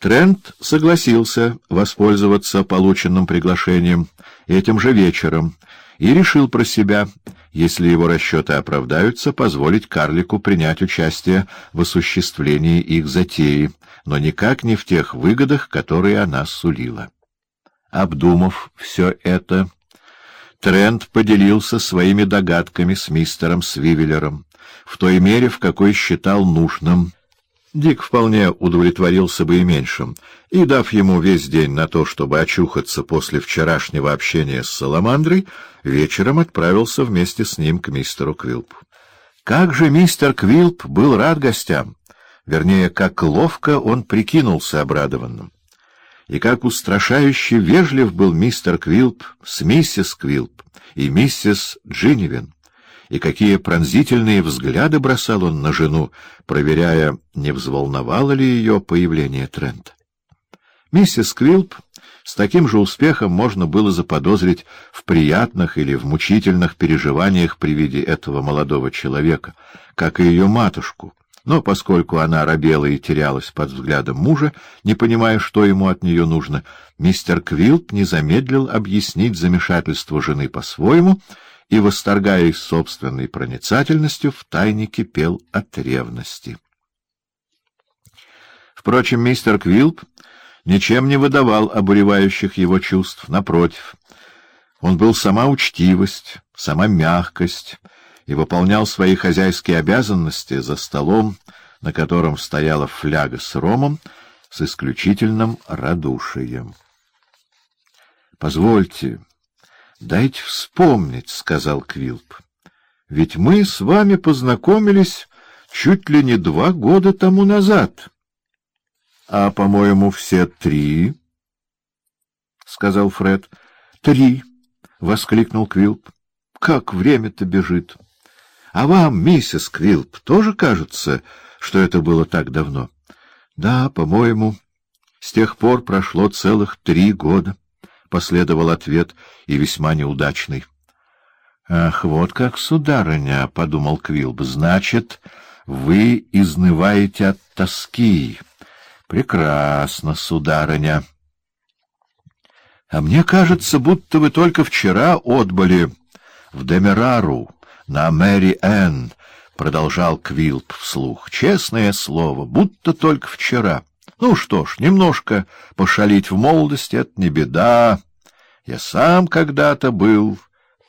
Трент согласился воспользоваться полученным приглашением этим же вечером и решил про себя, если его расчеты оправдаются, позволить карлику принять участие в осуществлении их затеи, но никак не в тех выгодах, которые она сулила. Обдумав все это, Трент поделился своими догадками с мистером Свивеллером в той мере, в какой считал нужным. Дик вполне удовлетворился бы и меньшим, и, дав ему весь день на то, чтобы очухаться после вчерашнего общения с Саламандрой, вечером отправился вместе с ним к мистеру Квилпу. Как же мистер Квилп был рад гостям! Вернее, как ловко он прикинулся обрадованным. И как устрашающе вежлив был мистер Квилп с миссис Квилп и миссис Джинивен и какие пронзительные взгляды бросал он на жену, проверяя, не взволновало ли ее появление Трента. Миссис Квилп с таким же успехом можно было заподозрить в приятных или в мучительных переживаниях при виде этого молодого человека, как и ее матушку, но поскольку она робела и терялась под взглядом мужа, не понимая, что ему от нее нужно, мистер Квилп не замедлил объяснить замешательство жены по-своему — и, восторгаясь собственной проницательностью, втайне кипел от ревности. Впрочем, мистер Квилп ничем не выдавал обуревающих его чувств, напротив. Он был сама учтивость, сама мягкость и выполнял свои хозяйские обязанности за столом, на котором стояла фляга с ромом, с исключительным радушием. — Позвольте, — Дайте вспомнить, — сказал Квилп. — Ведь мы с вами познакомились чуть ли не два года тому назад. — А, по-моему, все три, — сказал Фред. — Три, — воскликнул Квилп. — Как время-то бежит! А вам, миссис Квилп, тоже кажется, что это было так давно? — Да, по-моему, с тех пор прошло целых три года. — последовал ответ, и весьма неудачный. — Ах, вот как, сударыня, — подумал Квилб, — значит, вы изнываете от тоски. Прекрасно, сударыня. — А мне кажется, будто вы только вчера отбыли в Демерару на Мэри Энн, — продолжал Квилп вслух. — Честное слово, будто только вчера. — ну что ж, немножко пошалить в молодости — это не беда. Я сам когда-то был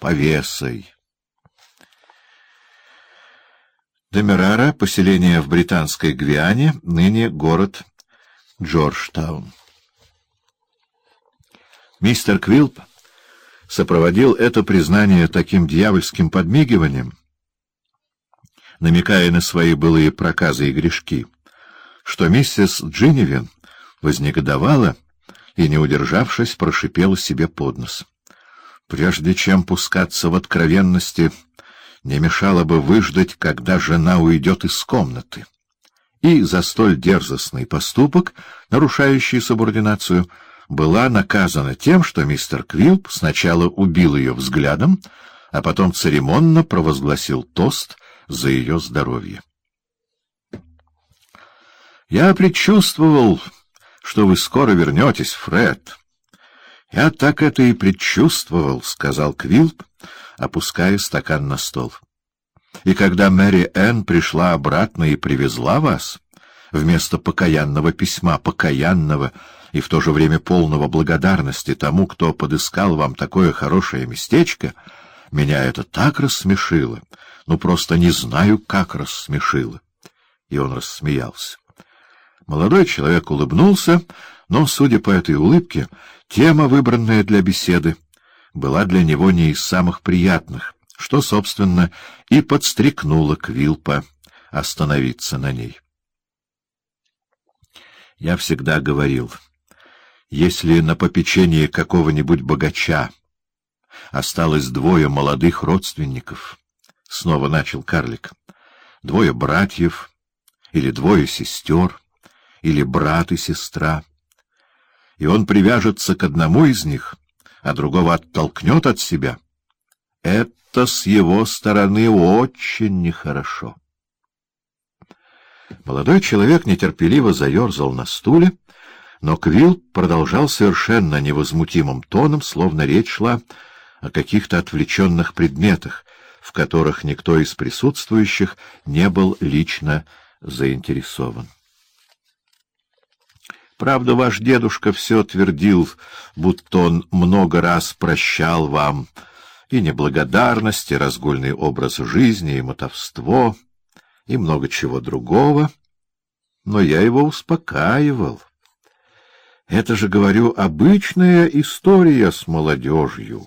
повесой. Демерара — поселение в британской Гвиане, ныне город Джорджтаун. Мистер Квилп сопроводил это признание таким дьявольским подмигиванием, намекая на свои былые проказы и грешки — что миссис Джинивин вознегодовала и, не удержавшись, прошипела себе под нос. Прежде чем пускаться в откровенности, не мешало бы выждать, когда жена уйдет из комнаты. И за столь дерзостный поступок, нарушающий субординацию, была наказана тем, что мистер Квилп сначала убил ее взглядом, а потом церемонно провозгласил тост за ее здоровье. Я предчувствовал, что вы скоро вернетесь, Фред. — Я так это и предчувствовал, — сказал Квилп, опуская стакан на стол. — И когда Мэри Энн пришла обратно и привезла вас, вместо покаянного письма, покаянного и в то же время полного благодарности тому, кто подыскал вам такое хорошее местечко, меня это так рассмешило, ну просто не знаю, как рассмешило. И он рассмеялся. Молодой человек улыбнулся, но, судя по этой улыбке, тема, выбранная для беседы, была для него не из самых приятных, что, собственно, и подстрекнуло Квилпа остановиться на ней. Я всегда говорил, если на попечении какого-нибудь богача осталось двое молодых родственников, — снова начал карлик, — двое братьев или двое сестер — или брат и сестра, и он привяжется к одному из них, а другого оттолкнет от себя, это с его стороны очень нехорошо. Молодой человек нетерпеливо заерзал на стуле, Но Квилл продолжал совершенно невозмутимым тоном, словно речь шла о каких-то отвлеченных предметах, в которых никто из присутствующих не был лично заинтересован. Правда, ваш дедушка все твердил, будто он много раз прощал вам и неблагодарность, и разгульный образ жизни, и мотовство, и много чего другого, но я его успокаивал. Это же, говорю, обычная история с молодежью.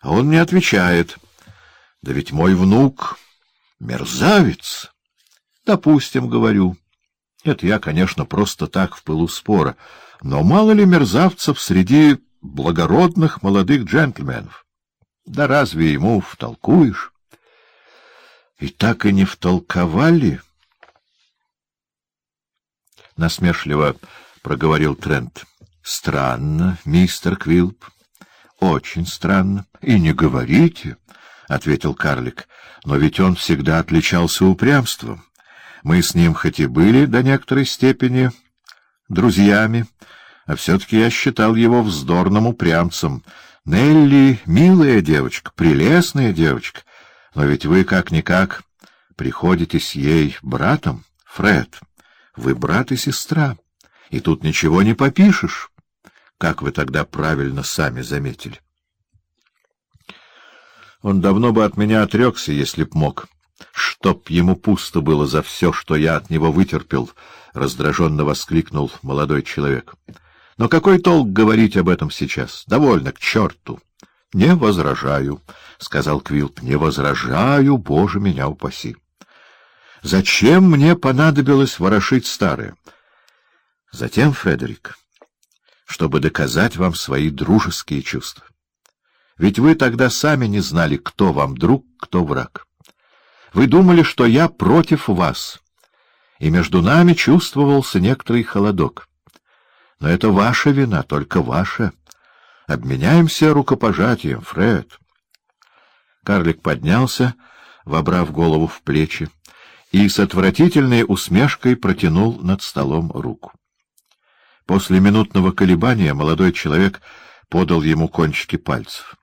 А он мне отвечает, да ведь мой внук мерзавец. Допустим, говорю. Это я, конечно, просто так в пылу спора, но мало ли мерзавцев среди благородных молодых джентльменов. Да разве ему втолкуешь? И так и не втолковали. Насмешливо проговорил Трент. — Странно, мистер Квилп. — Очень странно. — И не говорите, — ответил карлик. — Но ведь он всегда отличался упрямством. Мы с ним хоть и были до некоторой степени друзьями, а все-таки я считал его вздорным упрямцем. Нелли — милая девочка, прелестная девочка, но ведь вы как-никак приходитесь ей братом, Фред. Вы брат и сестра и тут ничего не попишешь, как вы тогда правильно сами заметили. Он давно бы от меня отрекся, если б мог. Чтоб ему пусто было за все, что я от него вытерпел, — раздраженно воскликнул молодой человек. Но какой толк говорить об этом сейчас? Довольно, к черту. — Не возражаю, — сказал Квилп, — не возражаю, боже меня упаси. Зачем мне понадобилось ворошить старое? Затем, Фредерик, чтобы доказать вам свои дружеские чувства. Ведь вы тогда сами не знали, кто вам друг, кто враг. Вы думали, что я против вас, и между нами чувствовался некоторый холодок. Но это ваша вина, только ваша. Обменяемся рукопожатием, Фред. Карлик поднялся, вобрав голову в плечи, и с отвратительной усмешкой протянул над столом руку. После минутного колебания молодой человек подал ему кончики пальцев.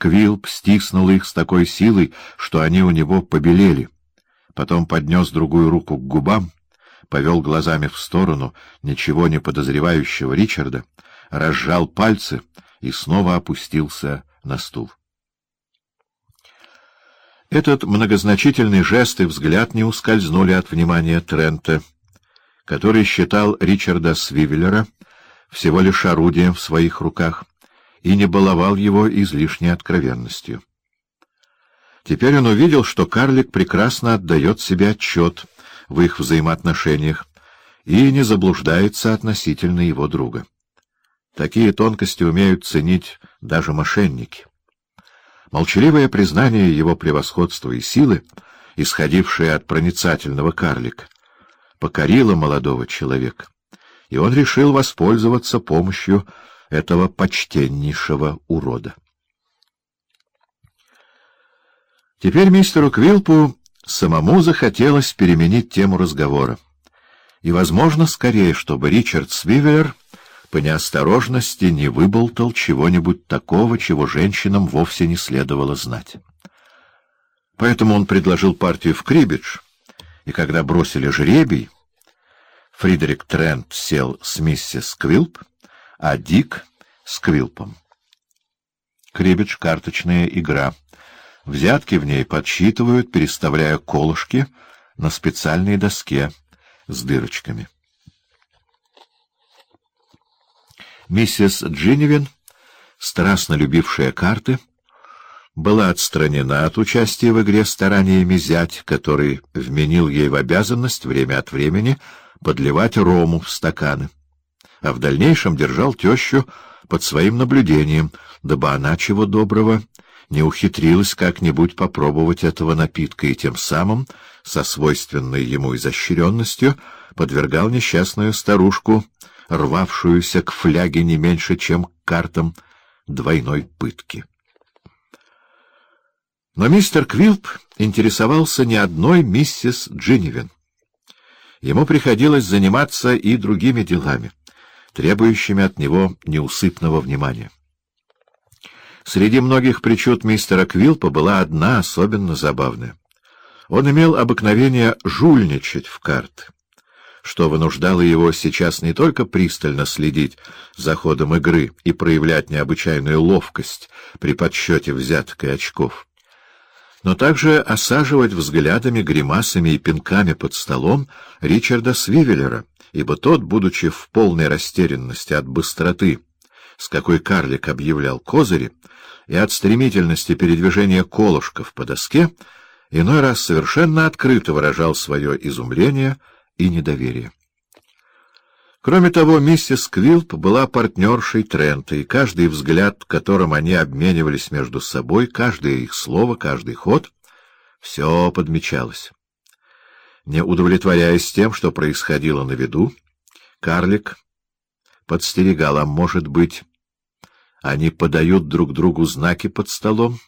Квилп стиснул их с такой силой, что они у него побелели. Потом поднес другую руку к губам, повел глазами в сторону ничего не подозревающего Ричарда, разжал пальцы и снова опустился на стул. Этот многозначительный жест и взгляд не ускользнули от внимания Трента — который считал Ричарда Свивеллера всего лишь орудием в своих руках и не баловал его излишней откровенностью. Теперь он увидел, что карлик прекрасно отдает себе отчет в их взаимоотношениях и не заблуждается относительно его друга. Такие тонкости умеют ценить даже мошенники. Молчаливое признание его превосходства и силы, исходившее от проницательного карлика, покорила молодого человека, и он решил воспользоваться помощью этого почтеннейшего урода. Теперь мистеру Квилпу самому захотелось переменить тему разговора. И, возможно, скорее, чтобы Ричард Свивер по неосторожности не выболтал чего-нибудь такого, чего женщинам вовсе не следовало знать. Поэтому он предложил партию в крибидж — и когда бросили жребий, Фридерик Трент сел с миссис Квилп, а Дик — с Квилпом. Крибидж — карточная игра. Взятки в ней подсчитывают, переставляя колышки на специальной доске с дырочками. Миссис Джинивин, страстно любившая карты, — была отстранена от участия в игре стараниями зять, который вменил ей в обязанность время от времени подливать рому в стаканы, а в дальнейшем держал тещу под своим наблюдением, дабы она, чего доброго, не ухитрилась как-нибудь попробовать этого напитка и тем самым, со свойственной ему изощренностью, подвергал несчастную старушку, рвавшуюся к фляге не меньше, чем к картам, двойной пытки. Но мистер Квилп интересовался не одной миссис Джинивен. Ему приходилось заниматься и другими делами, требующими от него неусыпного внимания. Среди многих причуд мистера Квилпа была одна особенно забавная. Он имел обыкновение жульничать в карты, что вынуждало его сейчас не только пристально следить за ходом игры и проявлять необычайную ловкость при подсчете взяток и очков, но также осаживать взглядами, гримасами и пинками под столом Ричарда Свивеллера, ибо тот, будучи в полной растерянности от быстроты, с какой карлик объявлял козыри, и от стремительности передвижения колышков по доске, иной раз совершенно открыто выражал свое изумление и недоверие. Кроме того, миссис Квилп была партнершей Трента, и каждый взгляд, которым они обменивались между собой, каждое их слово, каждый ход — все подмечалось. Не удовлетворяясь тем, что происходило на виду, карлик подстерегал, а может быть, они подают друг другу знаки под столом,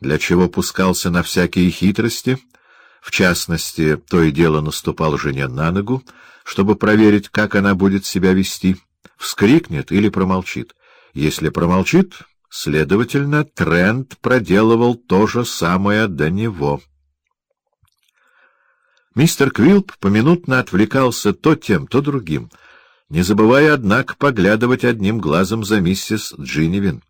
для чего пускался на всякие хитрости, в частности, то и дело наступал жене на ногу, чтобы проверить, как она будет себя вести, вскрикнет или промолчит. Если промолчит, следовательно, Трент проделывал то же самое до него. Мистер Квилп поминутно отвлекался то тем, то другим, не забывая, однако, поглядывать одним глазом за миссис Джинивин.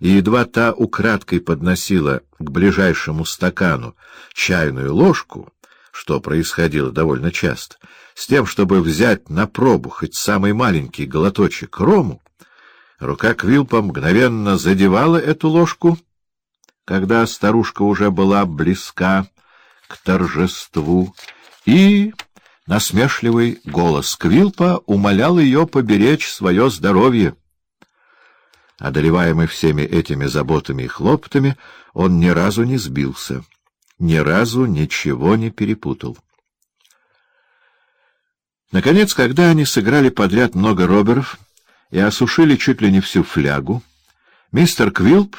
И едва та украдкой подносила к ближайшему стакану чайную ложку, что происходило довольно часто, с тем, чтобы взять на пробу хоть самый маленький глоточек рому, рука Квилпа мгновенно задевала эту ложку, когда старушка уже была близка к торжеству, и насмешливый голос Квилпа умолял ее поберечь свое здоровье. Одолеваемый всеми этими заботами и хлопотами, он ни разу не сбился — ни разу ничего не перепутал. Наконец, когда они сыграли подряд много роберов и осушили чуть ли не всю флягу, мистер Квилп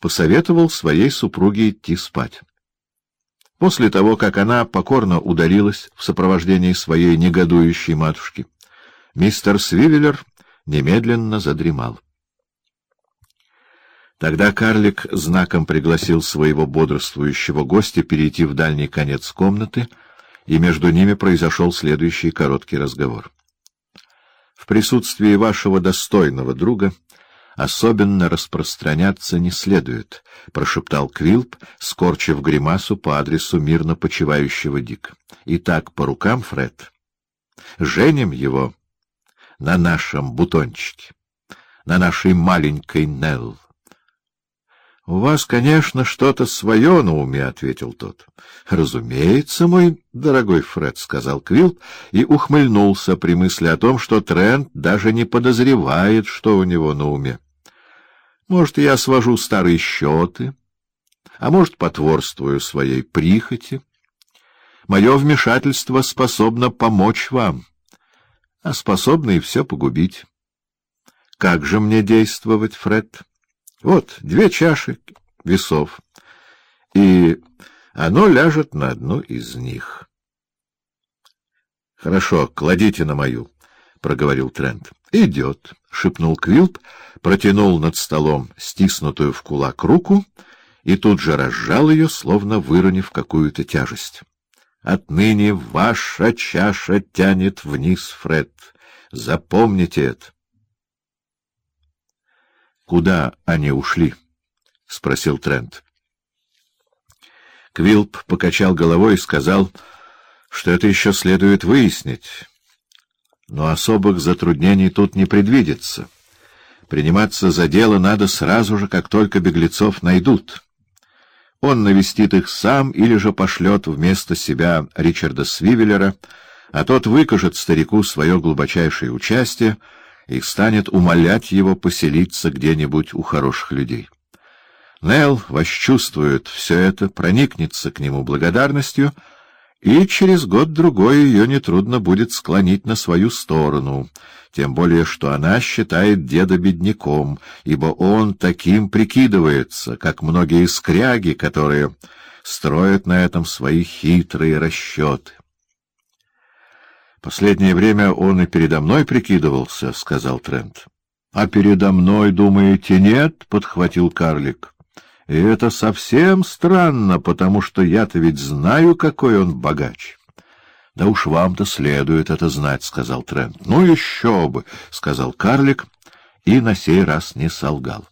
посоветовал своей супруге идти спать. После того, как она покорно удалилась в сопровождении своей негодующей матушки, мистер Свивеллер немедленно задремал. Тогда карлик знаком пригласил своего бодрствующего гостя перейти в дальний конец комнаты, и между ними произошел следующий короткий разговор. «В присутствии вашего достойного друга особенно распространяться не следует», — прошептал Квилп, скорчив гримасу по адресу мирно почивающего Дик. «Итак, по рукам, Фред. Женим его на нашем бутончике, на нашей маленькой Нелл. — У вас, конечно, что-то свое на уме, — ответил тот. — Разумеется, мой дорогой Фред, — сказал Квилл и ухмыльнулся при мысли о том, что Трент даже не подозревает, что у него на уме. — Может, я свожу старые счеты, а может, потворствую своей прихоти. Мое вмешательство способно помочь вам, а способно и все погубить. Как же мне действовать, Фред? — вот две чаши весов, и оно ляжет на одну из них. — Хорошо, кладите на мою, — проговорил Трент. — Идет, — шепнул Квилп, протянул над столом стиснутую в кулак руку и тут же разжал ее, словно выронив какую-то тяжесть. — Отныне ваша чаша тянет вниз, Фред. Запомните это. Куда они ушли? — спросил Трент. Квилп покачал головой и сказал, что это еще следует выяснить. Но особых затруднений тут не предвидится. Приниматься за дело надо сразу же, как только беглецов найдут. Он навестит их сам или же пошлет вместо себя Ричарда Свивеллера, а тот выкажет старику свое глубочайшее участие — и станет умолять его поселиться где-нибудь у хороших людей. Нел восчувствует все это, проникнется к нему благодарностью, и через год-другой ее нетрудно будет склонить на свою сторону, тем более что она считает деда бедняком, ибо он таким прикидывается, как многие скряги, которые строят на этом свои хитрые расчеты. Последнее время он и передо мной прикидывался, — сказал Трент. — А передо мной, думаете, нет? — подхватил карлик. — И это совсем странно, потому что я-то ведь знаю, какой он богач. — Да уж вам-то следует это знать, — сказал Трент. — Ну еще бы, — сказал карлик, и на сей раз не солгал.